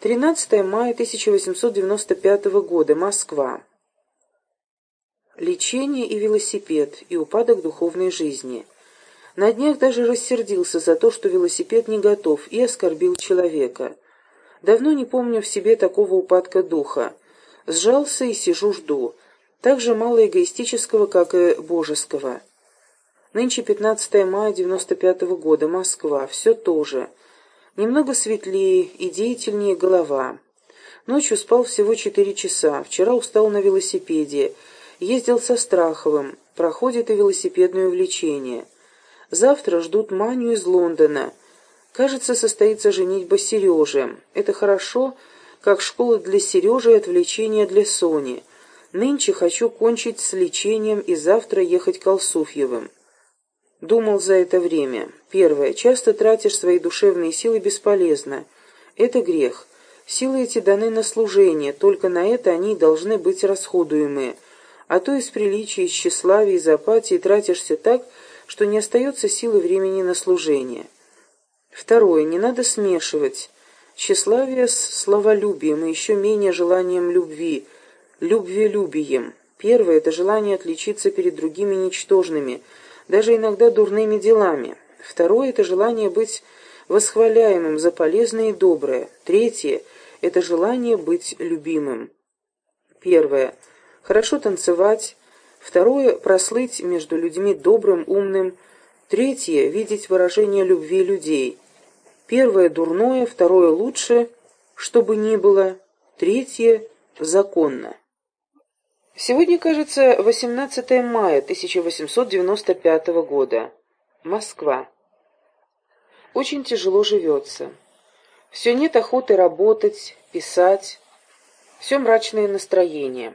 13 мая 1895 года. Москва. Лечение и велосипед, и упадок духовной жизни. На днях даже рассердился за то, что велосипед не готов, и оскорбил человека. Давно не помню в себе такого упадка духа. Сжался и сижу жду. Так же мало эгоистического, как и божеского. Нынче 15 мая 95 -го года. Москва. Все то же. Немного светлее и деятельнее голова. Ночью спал всего четыре часа. Вчера устал на велосипеде. Ездил со Страховым. Проходит и велосипедное увлечение. Завтра ждут Маню из Лондона. Кажется, состоится женитьба Сережи. Это хорошо, как школа для Сережи и отвлечение для Сони. Нынче хочу кончить с лечением и завтра ехать к Алсуфьевым. Думал за это время. Первое. Часто тратишь свои душевные силы бесполезно. Это грех. Силы эти даны на служение, только на это они должны быть расходуемые. А то из приличия, из тщеславия, из апатии тратишься так, что не остается силы времени на служение. Второе. Не надо смешивать тщеславие с словолюбием и еще менее желанием любви, любвелюбием. Первое – это желание отличиться перед другими ничтожными – даже иногда дурными делами. Второе – это желание быть восхваляемым за полезное и доброе. Третье – это желание быть любимым. Первое – хорошо танцевать. Второе – прослыть между людьми добрым, умным. Третье – видеть выражение любви людей. Первое – дурное, второе – лучше, чтобы ни было. Третье – законно. Сегодня, кажется, 18 мая 1895 года. Москва. Очень тяжело живется. Все нет охоты работать, писать. Все мрачное настроение.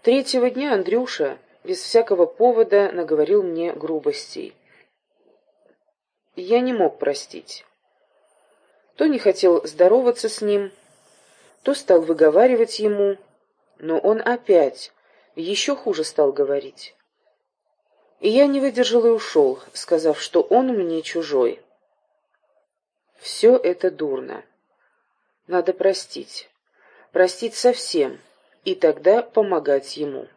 Третьего дня Андрюша без всякого повода наговорил мне грубостей. Я не мог простить. То не хотел здороваться с ним, то стал выговаривать ему но он опять еще хуже стал говорить. И я не выдержал и ушел, сказав, что он мне чужой. Все это дурно. Надо простить. Простить совсем, и тогда помогать ему.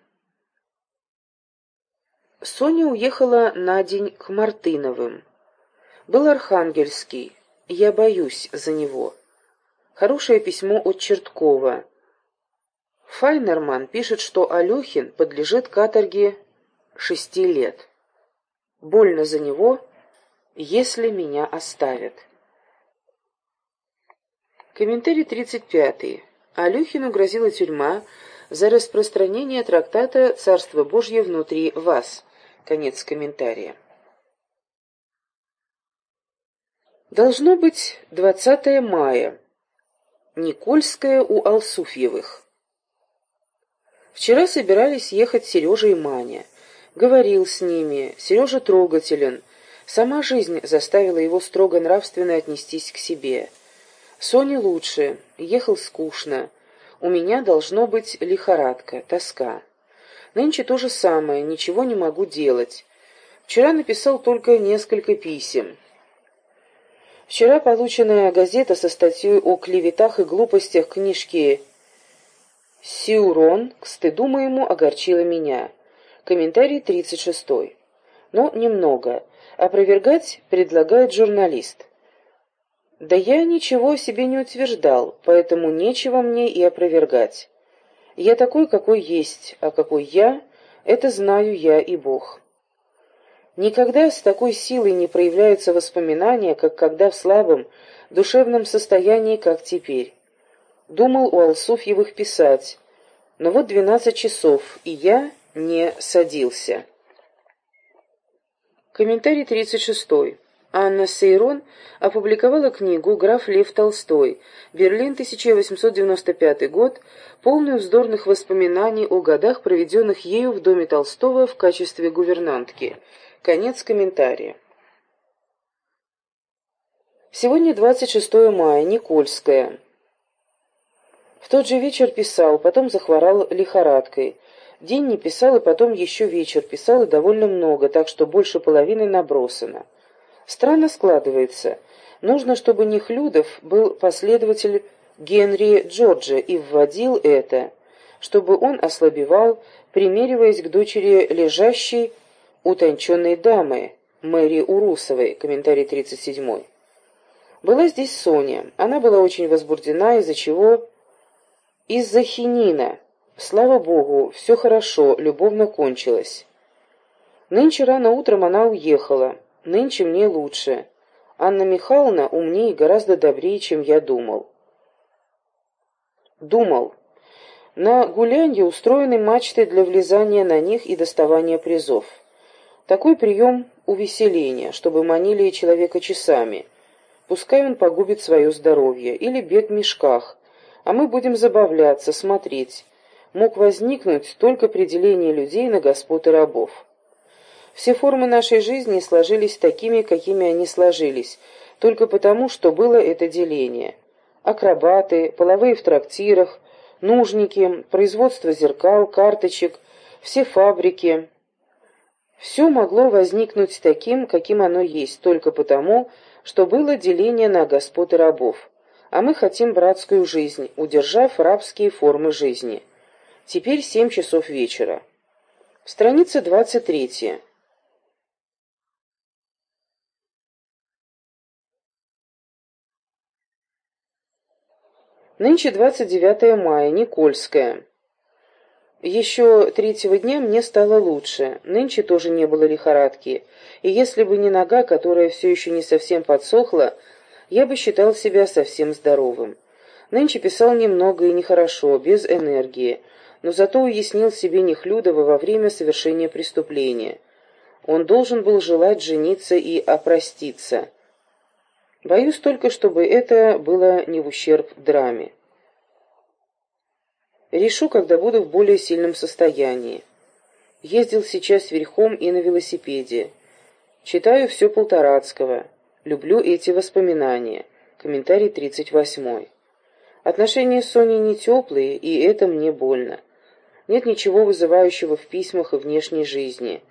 Соня уехала на день к Мартыновым. Был Архангельский. Я боюсь за него. Хорошее письмо от Черткова. Файнерман пишет, что Алюхин подлежит каторге шести лет. Больно за него, если меня оставят. Комментарий 35. Алюхину грозила тюрьма за распространение трактата «Царство Божье внутри вас». Конец комментария. Должно быть 20 мая. Никольская у Алсуфьевых. Вчера собирались ехать Сережа и Маня. Говорил с ними. Сережа трогателен. Сама жизнь заставила его строго нравственно отнестись к себе. Соне лучше. Ехал скучно. У меня должно быть лихорадка, тоска. Нынче то же самое, ничего не могу делать. Вчера написал только несколько писем. Вчера полученная газета со статьей о клеветах и глупостях книжки Сиурон, к стыду моему, огорчила меня. Комментарий 36. Но немного. Опровергать предлагает журналист. Да я ничего о себе не утверждал, поэтому нечего мне и опровергать. Я такой, какой есть, а какой я, это знаю я и Бог. Никогда с такой силой не проявляются воспоминания, как когда в слабом душевном состоянии, как теперь. Думал у Алсуфьевых писать, но вот двенадцать часов, и я не садился. Комментарий тридцать шестой. Анна Сейрон опубликовала книгу «Граф Лев Толстой», Берлин, 1895 год, полную вздорных воспоминаний о годах, проведенных ею в доме Толстого в качестве гувернантки. Конец комментария. Сегодня 26 мая, Никольская. В тот же вечер писал, потом захворал лихорадкой. День не писал, и потом еще вечер писал, и довольно много, так что больше половины набросано. Странно складывается. Нужно, чтобы Нехлюдов был последователь Генри Джорджа и вводил это, чтобы он ослабевал, примериваясь к дочери лежащей утонченной дамы, Мэри Урусовой, комментарий 37. Была здесь Соня. Она была очень возбуждена, из-за чего... Из-за хинина. Слава богу, все хорошо, любовно кончилось. Нынче рано утром она уехала. Нынче мне лучше. Анна Михайловна умнее и гораздо добрее, чем я думал. Думал. На гулянье устроены мачты для влезания на них и доставания призов. Такой прием увеселения, чтобы манили человека часами. Пускай он погубит свое здоровье. Или бег в мешках. А мы будем забавляться, смотреть. Мог возникнуть только при делении людей на господ и рабов. Все формы нашей жизни сложились такими, какими они сложились, только потому, что было это деление. Акробаты, половые в трактирах, нужники, производство зеркал, карточек, все фабрики. Все могло возникнуть таким, каким оно есть, только потому, что было деление на господ и рабов. А мы хотим братскую жизнь, удержав рабские формы жизни. Теперь семь часов вечера. Страница двадцать третья. Нынче 29 мая, Никольская. Еще третьего дня мне стало лучше. Нынче тоже не было лихорадки. И если бы не нога, которая все еще не совсем подсохла, я бы считал себя совсем здоровым. Нынче писал немного и нехорошо, без энергии, но зато уяснил себе Нехлюдова во время совершения преступления. Он должен был желать жениться и опроститься. Боюсь только, чтобы это было не в ущерб драме. Решу, когда буду в более сильном состоянии. Ездил сейчас верхом и на велосипеде. Читаю все Полторацкого. Люблю эти воспоминания. Комментарий 38. Отношения с Соней не теплые, и это мне больно. Нет ничего вызывающего в письмах и внешней жизни.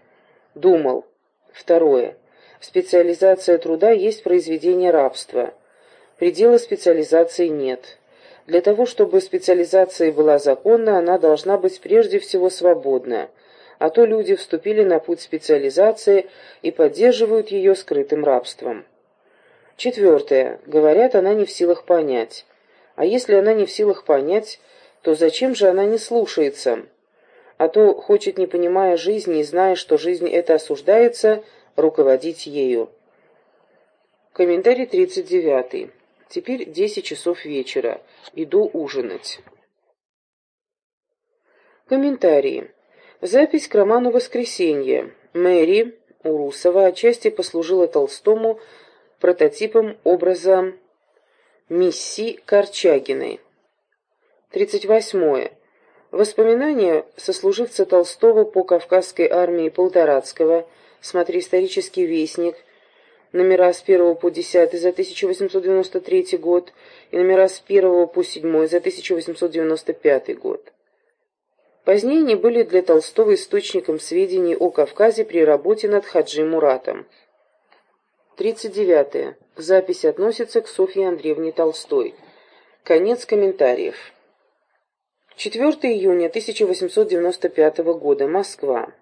Думал. Второе. Специализация труда есть произведение рабства. Предела специализации нет. Для того, чтобы специализация была законна, она должна быть прежде всего свободна, а то люди вступили на путь специализации и поддерживают ее скрытым рабством. Четвертое. Говорят, она не в силах понять. А если она не в силах понять, то зачем же она не слушается? А то хочет, не понимая жизни и зная, что жизнь это осуждается, руководить ею. Комментарий 39. Теперь 10 часов вечера. Иду ужинать. Комментарии. Запись к роману «Воскресенье». Мэри Урусова отчасти послужила Толстому прототипом образа Мисси Корчагиной. 38. Воспоминания сослуживца Толстого по Кавказской армии Полторацкого – Смотри «Исторический вестник», номера с 1 по 10 за 1893 год и номера с 1 по 7 за 1895 год. Позднее они были для Толстого источником сведений о Кавказе при работе над Хаджи Муратом. 39. -е. Запись относится к Софье Андреевне Толстой. Конец комментариев. 4 июня 1895 года. Москва.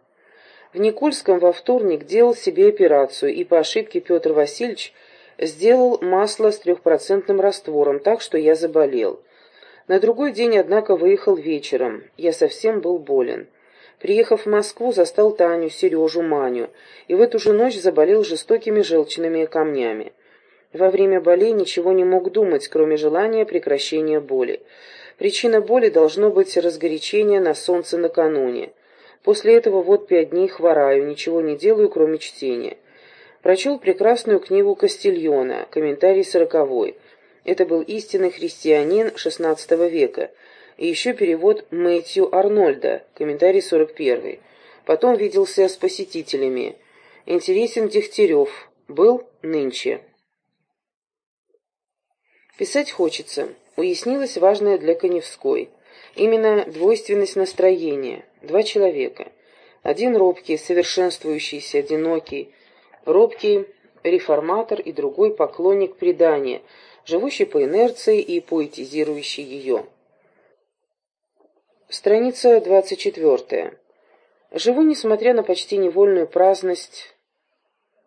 В Никольском во вторник делал себе операцию, и по ошибке Петр Васильевич сделал масло с трехпроцентным раствором, так что я заболел. На другой день, однако, выехал вечером. Я совсем был болен. Приехав в Москву, застал Таню, Сережу, Маню, и в эту же ночь заболел жестокими желчными камнями. Во время боли ничего не мог думать, кроме желания прекращения боли. Причина боли должно быть разгорячение на солнце накануне. После этого вот пять дней хвораю, ничего не делаю, кроме чтения. Прочел прекрасную книгу Кастильона, комментарий сороковой. Это был истинный христианин XVI века. И еще перевод Мэтью Арнольда, комментарий 41. Потом виделся с посетителями. Интересен Дегтярев. Был нынче. Писать хочется. Уяснилось важное для Коневской. Именно двойственность настроения. Два человека. Один робкий, совершенствующийся, одинокий, робкий реформатор и другой поклонник предания, живущий по инерции и поэтизирующий ее. Страница 24. Живу, несмотря на почти невольную праздность,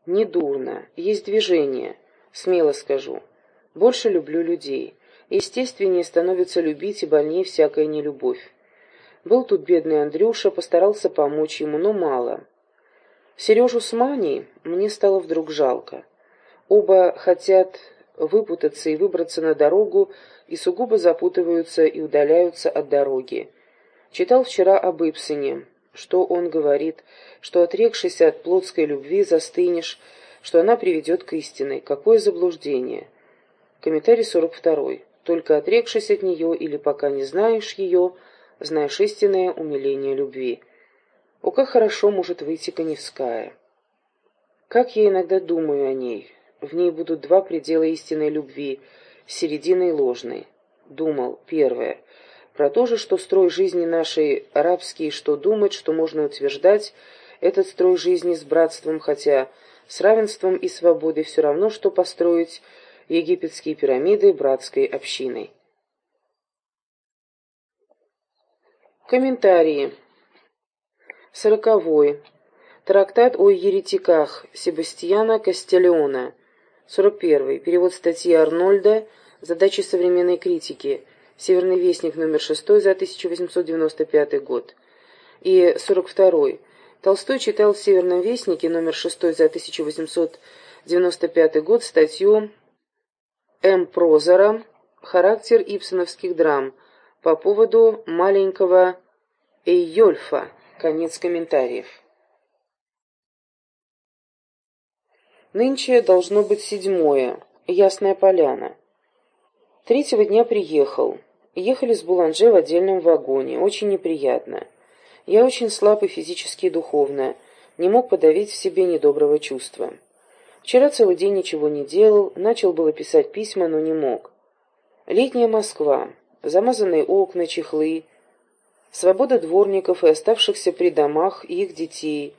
недурно, есть движение, смело скажу. Больше люблю людей. Естественнее становится любить и больнее всякая нелюбовь. Был тут бедный Андрюша, постарался помочь ему, но мало. Сережу с Маней мне стало вдруг жалко. Оба хотят выпутаться и выбраться на дорогу, и сугубо запутываются и удаляются от дороги. Читал вчера об Ипсене, что он говорит, что, отрекшись от плотской любви, застынешь, что она приведет к истинной. Какое заблуждение! Комментарий 42. Только отрекшись от нее или пока не знаешь ее, знаешь истинное умиление любви. О, как хорошо может выйти Коневская! Как я иногда думаю о ней. В ней будут два предела истинной любви, середина и ложной. Думал, первое, про то же, что строй жизни нашей арабский, что думать, что можно утверждать, этот строй жизни с братством, хотя с равенством и свободой все равно, что построить египетские пирамиды братской общиной. Комментарии. Сороковой. Трактат о еретиках Себастьяна Кастелеона. 41. Перевод статьи Арнольда «Задачи современной критики». Северный вестник номер 6 за 1895 год. И 42. Толстой читал в Северном вестнике номер 6 за 1895 год статью М. Прозора «Характер ипсоновских драм» по поводу маленького Эйольфа. Конец комментариев. Нынче должно быть седьмое. Ясная поляна. Третьего дня приехал. Ехали с Буланже в отдельном вагоне. Очень неприятно. Я очень слаб и физически, и духовно. Не мог подавить в себе недоброго чувства. Вчера целый день ничего не делал, начал было писать письма, но не мог. Летняя Москва, замазанные окна, чехлы, свобода дворников и оставшихся при домах их детей,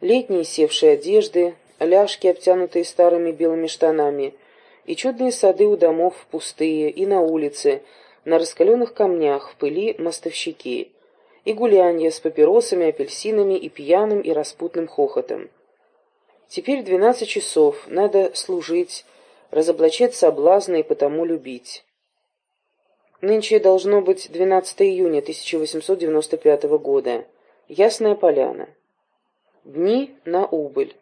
летние севшие одежды, ляжки, обтянутые старыми белыми штанами, и чудные сады у домов пустые, и на улице, на раскаленных камнях, в пыли мостовщики, и гулянье с папиросами, апельсинами и пьяным и распутным хохотом. Теперь двенадцать часов, надо служить, разоблачать соблазны и потому любить. Нынче должно быть 12 июня 1895 года. Ясная поляна. Дни на убыль.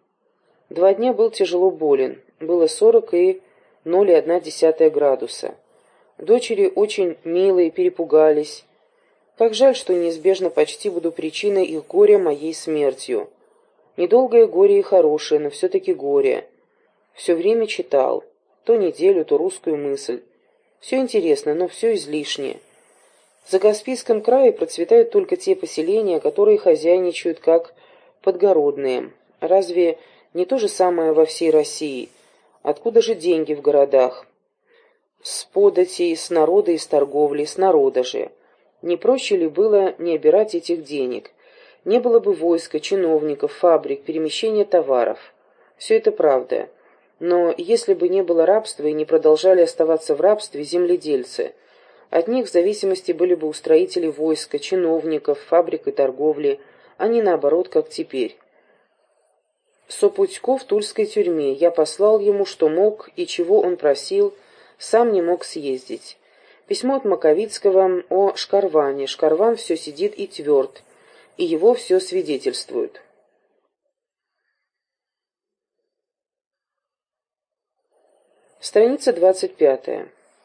Два дня был тяжело болен. Было 40 и 0,1 градуса. Дочери очень милые, перепугались. Как жаль, что неизбежно почти буду причиной их горя моей смертью. Недолгое горе и хорошее, но все-таки горе. Все время читал. То неделю, то русскую мысль. Все интересно, но все излишнее. За Каспийском крае процветают только те поселения, которые хозяйничают как подгородные. Разве не то же самое во всей России? Откуда же деньги в городах? С податей, с народа и с торговли, с народа же. Не проще ли было не обирать этих денег? Не было бы войска, чиновников, фабрик, перемещения товаров. Все это правда. Но если бы не было рабства и не продолжали оставаться в рабстве земледельцы, от них в зависимости были бы устроители войска, чиновников, фабрик и торговли, а не наоборот, как теперь. Сопутько в тульской тюрьме. Я послал ему, что мог и чего он просил, сам не мог съездить. Письмо от Маковицкого о Шкарване. Шкарван все сидит и тверд и его все свидетельствуют. Страница 25.